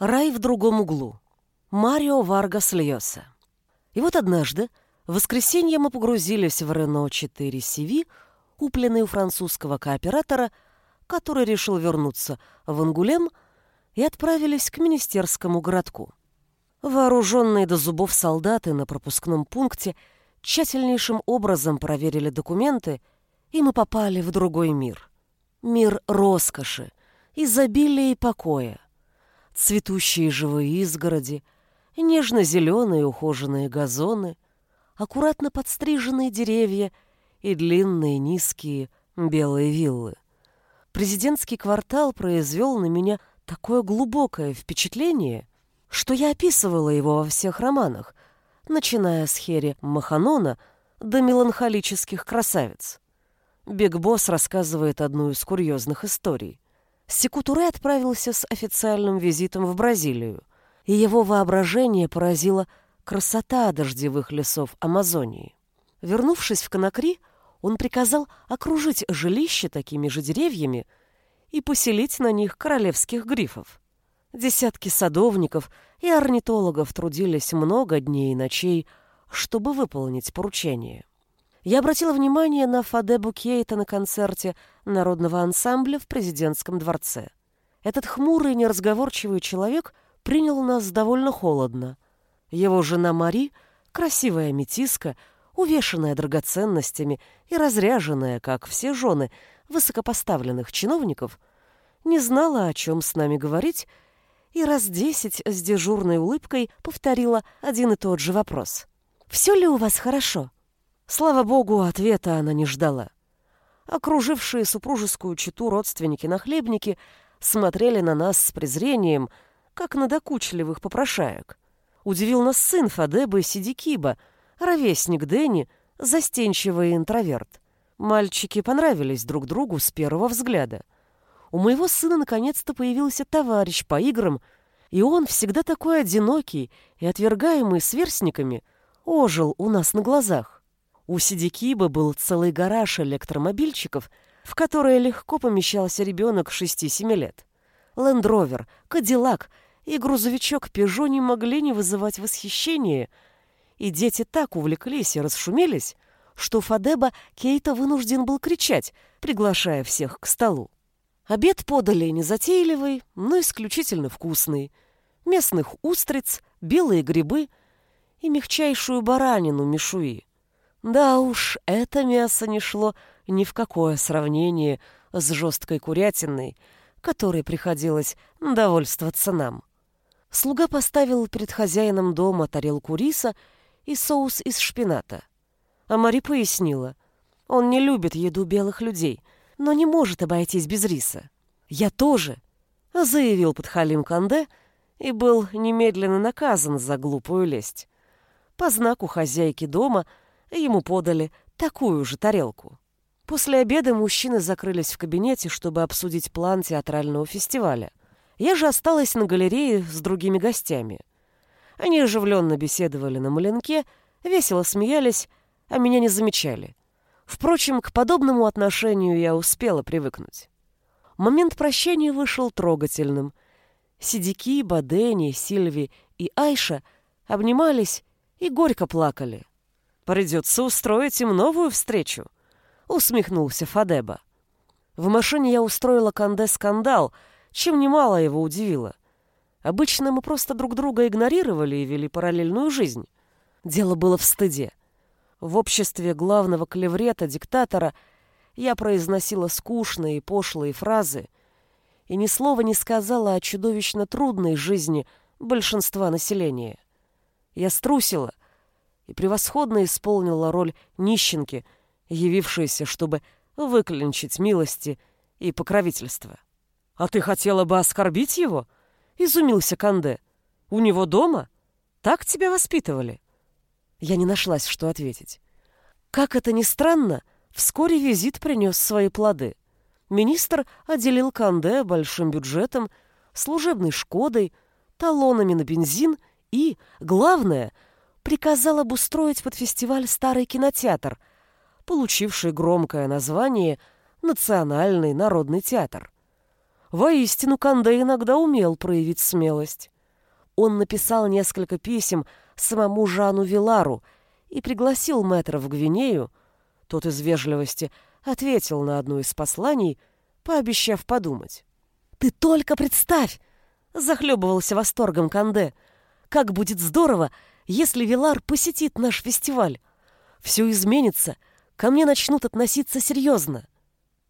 Рай в другом углу. Марио Варгас Льоса. И вот однажды, в воскресенье мы погрузились в Рено 4 CV, купленный у французского кооператора, который решил вернуться в Ангулем, и отправились к министерскому городку. Вооруженные до зубов солдаты на пропускном пункте тщательнейшим образом проверили документы, и мы попали в другой мир. Мир роскоши, изобилия и покоя. Цветущие живые изгороди, нежно-зеленые ухоженные газоны, аккуратно подстриженные деревья и длинные низкие белые виллы. Президентский квартал произвел на меня такое глубокое впечатление, что я описывала его во всех романах, начиная с Хери Маханона до меланхолических красавиц. Биг Босс рассказывает одну из курьезных историй. Секутуре отправился с официальным визитом в Бразилию, и его воображение поразило красота дождевых лесов Амазонии. Вернувшись в Конакри, он приказал окружить жилище такими же деревьями и поселить на них королевских грифов. Десятки садовников и орнитологов трудились много дней и ночей, чтобы выполнить поручение. Я обратила внимание на Фаде Букейта на концерте народного ансамбля в президентском дворце. Этот хмурый, неразговорчивый человек принял нас довольно холодно. Его жена Мари, красивая метиска, увешанная драгоценностями и разряженная, как все жены высокопоставленных чиновников, не знала, о чем с нами говорить, и раз десять с дежурной улыбкой повторила один и тот же вопрос. «Все ли у вас хорошо?» Слава богу, ответа она не ждала. Окружившие супружескую чету родственники-нахлебники смотрели на нас с презрением, как на докучливых попрошаек. Удивил нас сын Фадебы Сидикиба, ровесник Дэнни, застенчивый интроверт. Мальчики понравились друг другу с первого взгляда. У моего сына наконец-то появился товарищ по играм, и он, всегда такой одинокий и отвергаемый сверстниками, ожил у нас на глазах. У Сидикиба был целый гараж электромобильчиков, в которые легко помещался ребенок 6-7 лет. Лендровер, Кадиллак и грузовичок Пежо не могли не вызывать восхищения, и дети так увлеклись и расшумелись, что Фадеба Кейта вынужден был кричать, приглашая всех к столу. Обед подали незатейливый, но исключительно вкусный. Местных устриц, белые грибы и мягчайшую баранину мишуи. Да уж, это мясо не шло ни в какое сравнение с жесткой курятиной, которой приходилось довольствоваться нам. Слуга поставил перед хозяином дома тарелку риса и соус из шпината. А Мари пояснила, он не любит еду белых людей, но не может обойтись без риса. «Я тоже», — заявил подхалим Канде и был немедленно наказан за глупую лесть. По знаку хозяйки дома — ему подали такую же тарелку. После обеда мужчины закрылись в кабинете, чтобы обсудить план театрального фестиваля. Я же осталась на галерее с другими гостями. Они оживленно беседовали на маленке, весело смеялись, а меня не замечали. Впрочем, к подобному отношению я успела привыкнуть. Момент прощания вышел трогательным. Сидики, Бадени, Сильви и Айша обнимались и горько плакали. Придется устроить им новую встречу», — усмехнулся Фадеба. В машине я устроила Канде скандал, чем немало его удивило. Обычно мы просто друг друга игнорировали и вели параллельную жизнь. Дело было в стыде. В обществе главного клеврета-диктатора я произносила скучные и пошлые фразы и ни слова не сказала о чудовищно трудной жизни большинства населения. Я струсила и превосходно исполнила роль нищенки, явившейся, чтобы выклинчить милости и покровительство. «А ты хотела бы оскорбить его?» — изумился Канде. «У него дома? Так тебя воспитывали?» Я не нашлась, что ответить. Как это ни странно, вскоре визит принес свои плоды. Министр отделил Канде большим бюджетом, служебной «Шкодой», талонами на бензин и, главное — приказал обустроить под фестиваль старый кинотеатр, получивший громкое название «Национальный народный театр». Воистину, Канде иногда умел проявить смелость. Он написал несколько писем самому Жану Вилару и пригласил мэтра в Гвинею. Тот из вежливости ответил на одно из посланий, пообещав подумать. «Ты только представь!» — захлебывался восторгом Канде. «Как будет здорово, если Вилар посетит наш фестиваль! Все изменится, ко мне начнут относиться серьезно!»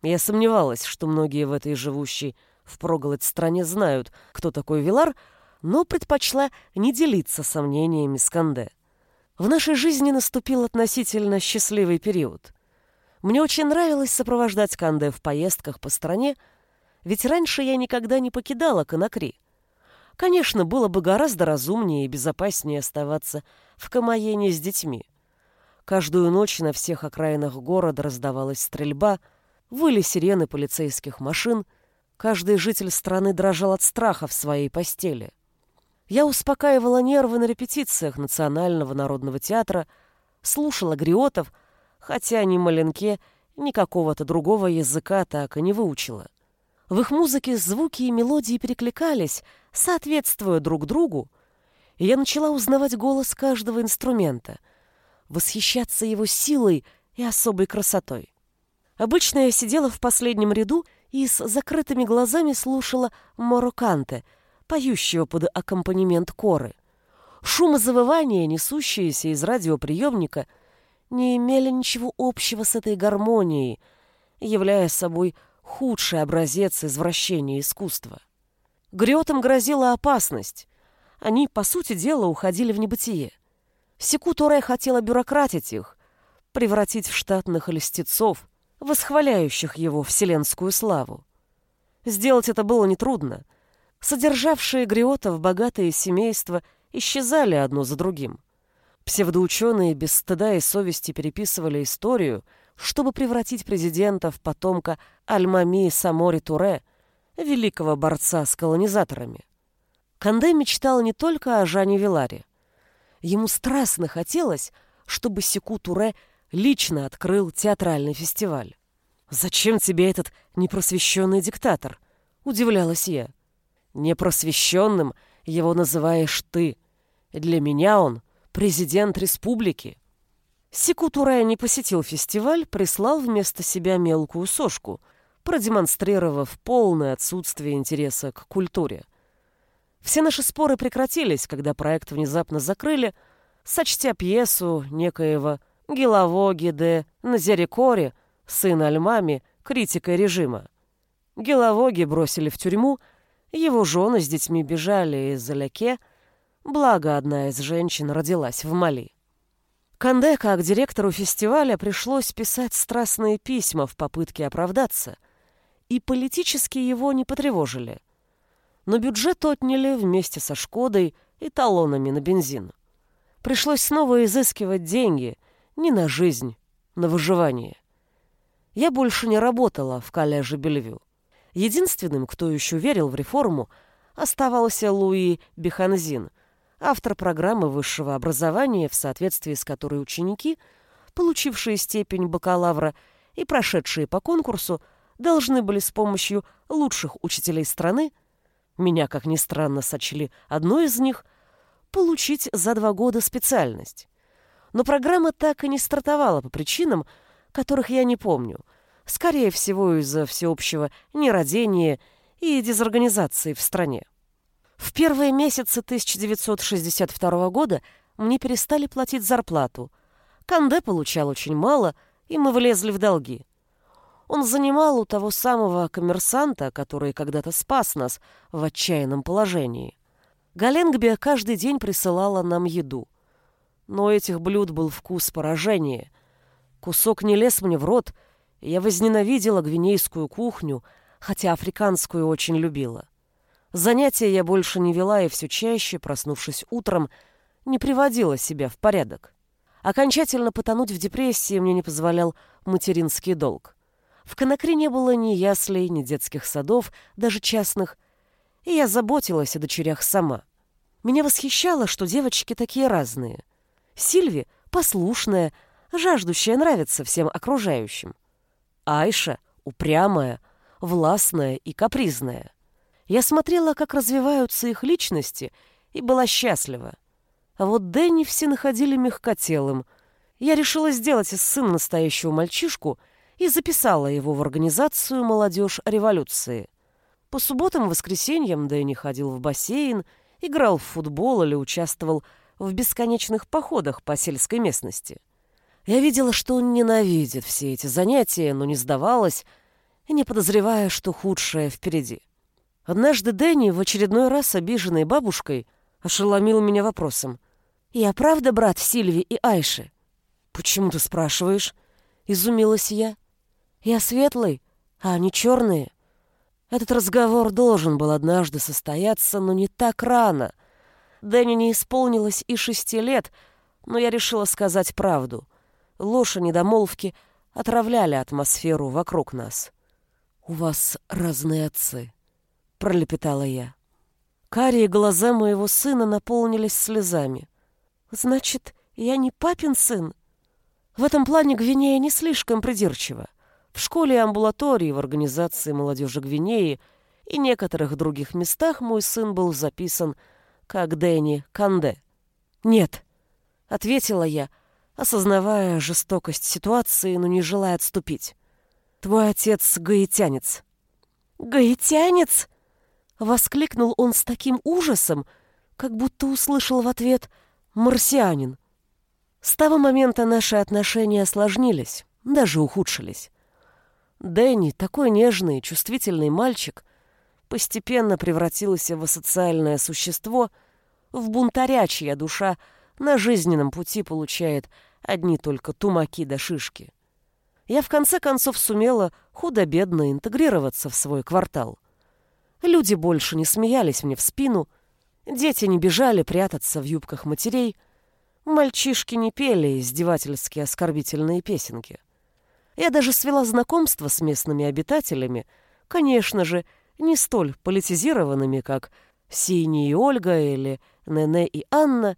Я сомневалась, что многие в этой живущей в проголодь стране знают, кто такой Вилар, но предпочла не делиться сомнениями с Канде. В нашей жизни наступил относительно счастливый период. Мне очень нравилось сопровождать Канде в поездках по стране, ведь раньше я никогда не покидала Конакри. Конечно, было бы гораздо разумнее и безопаснее оставаться в Камаене с детьми. Каждую ночь на всех окраинах города раздавалась стрельба, выли сирены полицейских машин, каждый житель страны дрожал от страха в своей постели. Я успокаивала нервы на репетициях Национального народного театра, слушала гриотов, хотя ни маленке, ни какого-то другого языка так и не выучила. В их музыке звуки и мелодии перекликались, соответствуя друг другу, и я начала узнавать голос каждого инструмента, восхищаться его силой и особой красотой. Обычно я сидела в последнем ряду и с закрытыми глазами слушала Мороканте — поющего под аккомпанемент коры. Шум и завывания, несущиеся из радиоприемника, не имели ничего общего с этой гармонией, являя собой худший образец извращения искусства. Грётам грозила опасность. Они, по сути дела, уходили в небытие. Секу Туре хотела бюрократить их, превратить в штатных льстецов, восхваляющих его вселенскую славу. Сделать это было нетрудно — Содержавшие гриотов богатые семейства исчезали одно за другим. Псевдоученые без стыда и совести переписывали историю, чтобы превратить президента в потомка Альмами Самори Туре, великого борца с колонизаторами. Канде мечтал не только о Жане Виларе. Ему страстно хотелось, чтобы Секу Туре лично открыл театральный фестиваль. «Зачем тебе этот непросвещенный диктатор?» — удивлялась я. Непросвещенным его называешь ты. Для меня он президент республики. Секутурая не посетил фестиваль, прислал вместо себя мелкую сошку, продемонстрировав полное отсутствие интереса к культуре. Все наши споры прекратились, когда проект внезапно закрыли, сочтя пьесу некоего Геловоги де Назерикори, сына Альмами, критикой режима. Геловоги бросили в тюрьму, его жены с детьми бежали из Аляке, благо одна из женщин родилась в Мали. Канде, как директору фестиваля, пришлось писать страстные письма в попытке оправдаться, и политически его не потревожили. Но бюджет отняли вместе со «Шкодой» и талонами на бензин. Пришлось снова изыскивать деньги не на жизнь, на выживание. Я больше не работала в коллеже Бельвю. Единственным, кто еще верил в реформу, оставался Луи Беханзин, автор программы высшего образования, в соответствии с которой ученики, получившие степень бакалавра и прошедшие по конкурсу, должны были с помощью лучших учителей страны, меня, как ни странно, сочли одной из них, получить за два года специальность. Но программа так и не стартовала по причинам, которых я не помню – скорее всего из-за всеобщего нерадения и дезорганизации в стране. В первые месяцы 1962 года мне перестали платить зарплату. Канде получал очень мало, и мы влезли в долги. Он занимал у того самого коммерсанта, который когда-то спас нас в отчаянном положении. Галенгбе каждый день присылала нам еду. Но у этих блюд был вкус поражения. Кусок не лез мне в рот — я возненавидела гвинейскую кухню, хотя африканскую очень любила. Занятия я больше не вела и все чаще, проснувшись утром, не приводила себя в порядок. Окончательно потонуть в депрессии мне не позволял материнский долг. В Конакре не было ни яслей, ни детских садов, даже частных, и я заботилась о дочерях сама. Меня восхищало, что девочки такие разные. Сильви — послушная, жаждущая нравиться всем окружающим. Айша, упрямая, властная и капризная. Я смотрела, как развиваются их личности, и была счастлива. А вот Дэнни все находили мягкотелым. Я решила сделать из сына настоящего мальчишку и записала его в организацию «Молодежь революции». По субботам и воскресеньям Дэнни ходил в бассейн, играл в футбол или участвовал в бесконечных походах по сельской местности. Я видела, что он ненавидит все эти занятия, но не сдавалась, не подозревая, что худшее впереди. Однажды Дэнни, в очередной раз обиженной бабушкой, ошеломил меня вопросом. «Я правда брат Сильви и Айши?» «Почему ты спрашиваешь?» — изумилась я. «Я светлый, а они черные». Этот разговор должен был однажды состояться, но не так рано. Дэнни не исполнилось и шести лет, но я решила сказать правду. Ложь и недомолвки отравляли атмосферу вокруг нас. «У вас разные отцы», — пролепетала я. Карие глаза моего сына наполнились слезами. «Значит, я не папин сын?» В этом плане Гвинея не слишком придирчива. В школе и амбулатории, в организации молодежи Гвинеи и некоторых других местах мой сын был записан как Дэнни Канде. «Нет», — ответила я, осознавая жестокость ситуации, но не желая отступить. «Твой отец гаитянец». «Гаитянец?» — воскликнул он с таким ужасом, как будто услышал в ответ «марсианин». С того момента наши отношения осложнились, даже ухудшились. Дэнни, такой нежный и чувствительный мальчик, постепенно превратился в асоциальное существо, в бунтаря, чья душа на жизненном пути получает одни только тумаки да шишки. Я в конце концов сумела худо-бедно интегрироваться в свой квартал. Люди больше не смеялись мне в спину, дети не бежали прятаться в юбках матерей, мальчишки не пели издевательски оскорбительные песенки. Я даже свела знакомство с местными обитателями, конечно же, не столь политизированными, как Сини и Ольга или Нене и Анна,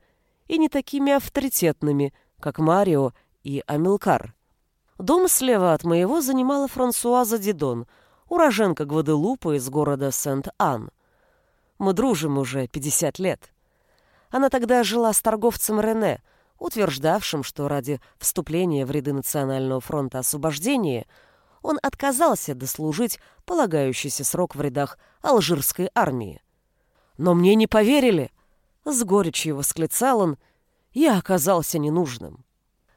и не такими авторитетными, как Марио и Амилкар. Дом слева от моего занимала Франсуаза Дидон, уроженка Гваделупы из города Сент-Ан. Мы дружим уже 50 лет. Она тогда жила с торговцем Рене, утверждавшим, что ради вступления в ряды Национального фронта освобождения он отказался дослужить полагающийся срок в рядах алжирской армии. «Но мне не поверили!» — с горечью восклицал он. «Я оказался ненужным».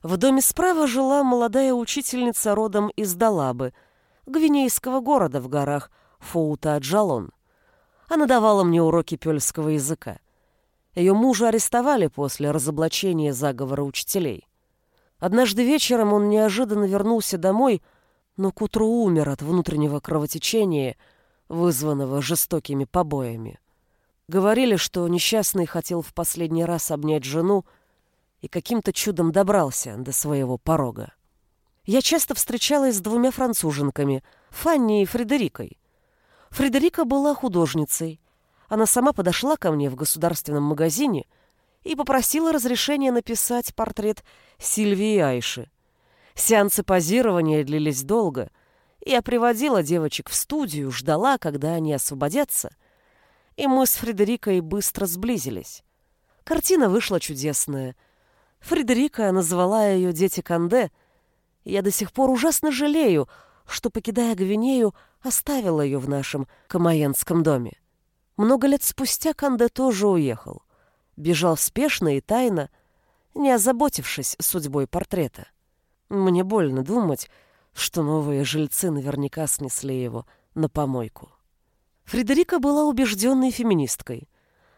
В доме справа жила молодая учительница родом из Далабы, гвинейского города в горах Фоута-Джалон. Она давала мне уроки пёльского языка. Ее мужа арестовали после разоблачения заговора учителей. Однажды вечером он неожиданно вернулся домой, но к утру умер от внутреннего кровотечения, вызванного жестокими побоями. Говорили, что несчастный хотел в последний раз обнять жену и каким-то чудом добрался до своего порога. Я часто встречалась с двумя француженками, Фанни и Фредерикой. Фредерика была художницей, она сама подошла ко мне в государственном магазине и попросила разрешения написать портрет Сильвии Айши. Сеансы позирования длились долго. Я приводила девочек в студию, ждала, когда они освободятся. И мы с Фредерикой быстро сблизились. Картина вышла чудесная. Фредерика назвала ее «Дети Канде». Я до сих пор ужасно жалею, что, покидая Гвинею, оставила ее в нашем Камаенском доме. Много лет спустя Канде тоже уехал. Бежал спешно и тайно, не озаботившись судьбой портрета. Мне больно думать, что новые жильцы наверняка снесли его на помойку. Фредерика была убежденной феминисткой.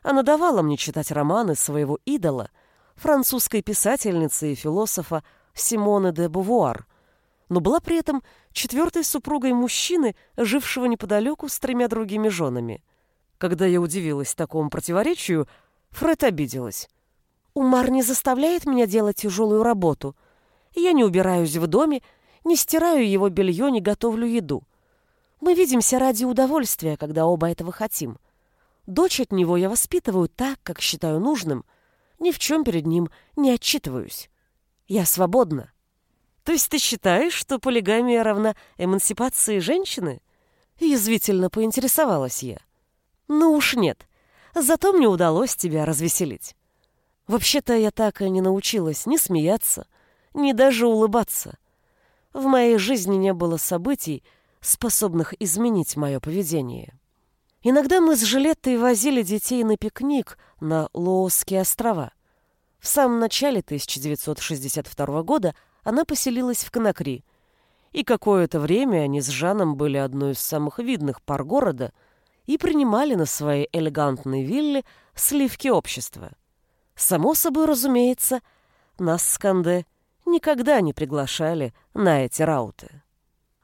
Она давала мне читать романы своего идола, французской писательницы и философа Симоны де Бувуар, но была при этом четвертой супругой мужчины, жившего неподалеку с тремя другими женами – когда я удивилась такому противоречию, Фред обиделась. «Умар не заставляет меня делать тяжелую работу. Я не убираюсь в доме, не стираю его белье, не готовлю еду. Мы видимся ради удовольствия, когда оба этого хотим. Дочь от него я воспитываю так, как считаю нужным. Ни в чем перед ним не отчитываюсь. Я свободна». «То есть ты считаешь, что полигамия равна эмансипации женщины?» Язвительно поинтересовалась я. Ну уж нет, зато мне удалось тебя развеселить. Вообще-то я так и не научилась ни смеяться, ни даже улыбаться. В моей жизни не было событий, способных изменить мое поведение. Иногда мы с Жилеттой возили детей на пикник на Лоосские острова. В самом начале 1962 года она поселилась в Конакри, и какое-то время они с Жаном были одной из самых видных пар города и принимали на своей элегантной вилле сливки общества. Само собой, разумеется, нас с Канде никогда не приглашали на эти рауты.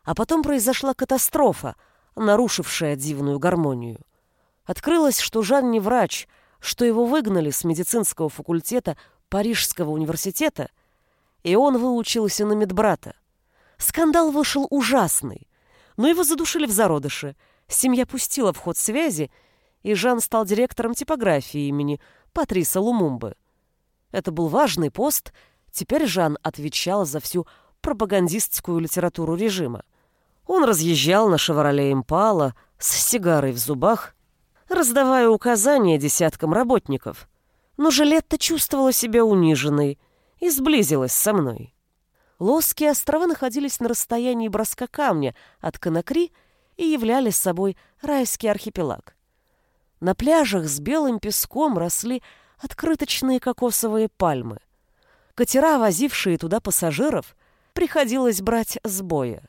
А потом произошла катастрофа, нарушившая дивную гармонию. Открылось, что Жан не врач, что его выгнали с медицинского факультета Парижского университета, и он выучился на медбрата. Скандал вышел ужасный, но его задушили в зародыше. Семья пустила в ход связи, и Жан стал директором типографии имени Патриса Лумумбы. Это был важный пост, теперь Жан отвечал за всю пропагандистскую литературу режима. Он разъезжал на «Шевроле Импала» с сигарой в зубах, раздавая указания десяткам работников. Но Жилетта чувствовала себя униженной и сблизилась со мной. Лосские острова находились на расстоянии броска камня от Конакри и являли собой райский архипелаг. На пляжах с белым песком росли открыточные кокосовые пальмы. Катера, возившие туда пассажиров, приходилось брать с боя.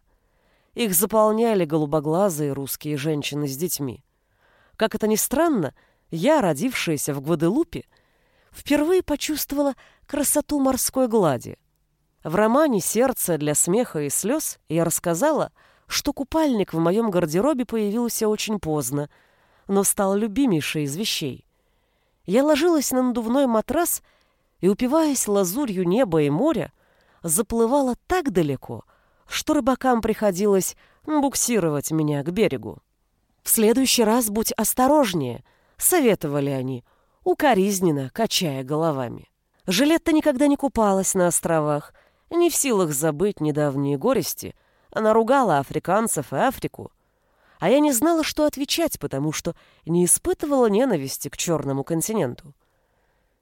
Их заполняли голубоглазые русские женщины с детьми. Как это ни странно, я, родившаяся в Гваделупе, впервые почувствовала красоту морской глади. В романе «Сердце для смеха и слез» я рассказала, что купальник в моем гардеробе появился очень поздно, но стал любимейшей из вещей. Я ложилась на надувной матрас и, упиваясь лазурью неба и моря, заплывала так далеко — что рыбакам приходилось буксировать меня к берегу. «В следующий раз будь осторожнее», — советовали они, укоризненно качая головами. Жилетта никогда не купалась на островах, не в силах забыть недавние горести. Она ругала африканцев и Африку. А я не знала, что отвечать, потому что не испытывала ненависти к черному континенту.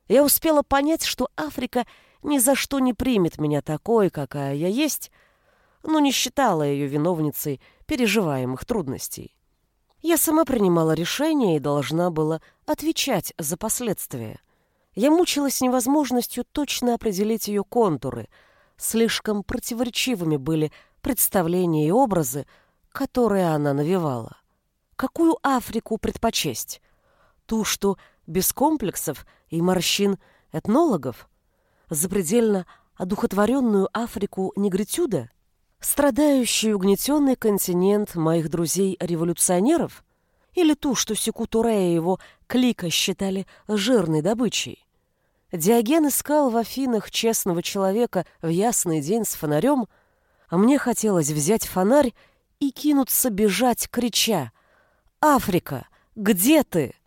Я успела понять, что Африка ни за что не примет меня такой, какая я есть, но не считала ее виновницей переживаемых трудностей. Я сама принимала решения и должна была отвечать за последствия. Я мучилась невозможностью точно определить ее контуры. Слишком противоречивыми были представления и образы, которые она навевала. Какую Африку предпочесть? Ту, что без комплексов и морщин этнологов? Запредельно одухотворенную Африку негритюда? Страдающий угнетенный континент моих друзей-революционеров или ту, что Секутуре его клика считали жирной добычей? Диоген искал в Афинах честного человека в ясный день с фонарем, а мне хотелось взять фонарь и кинуться бежать, крича «Африка, где ты?»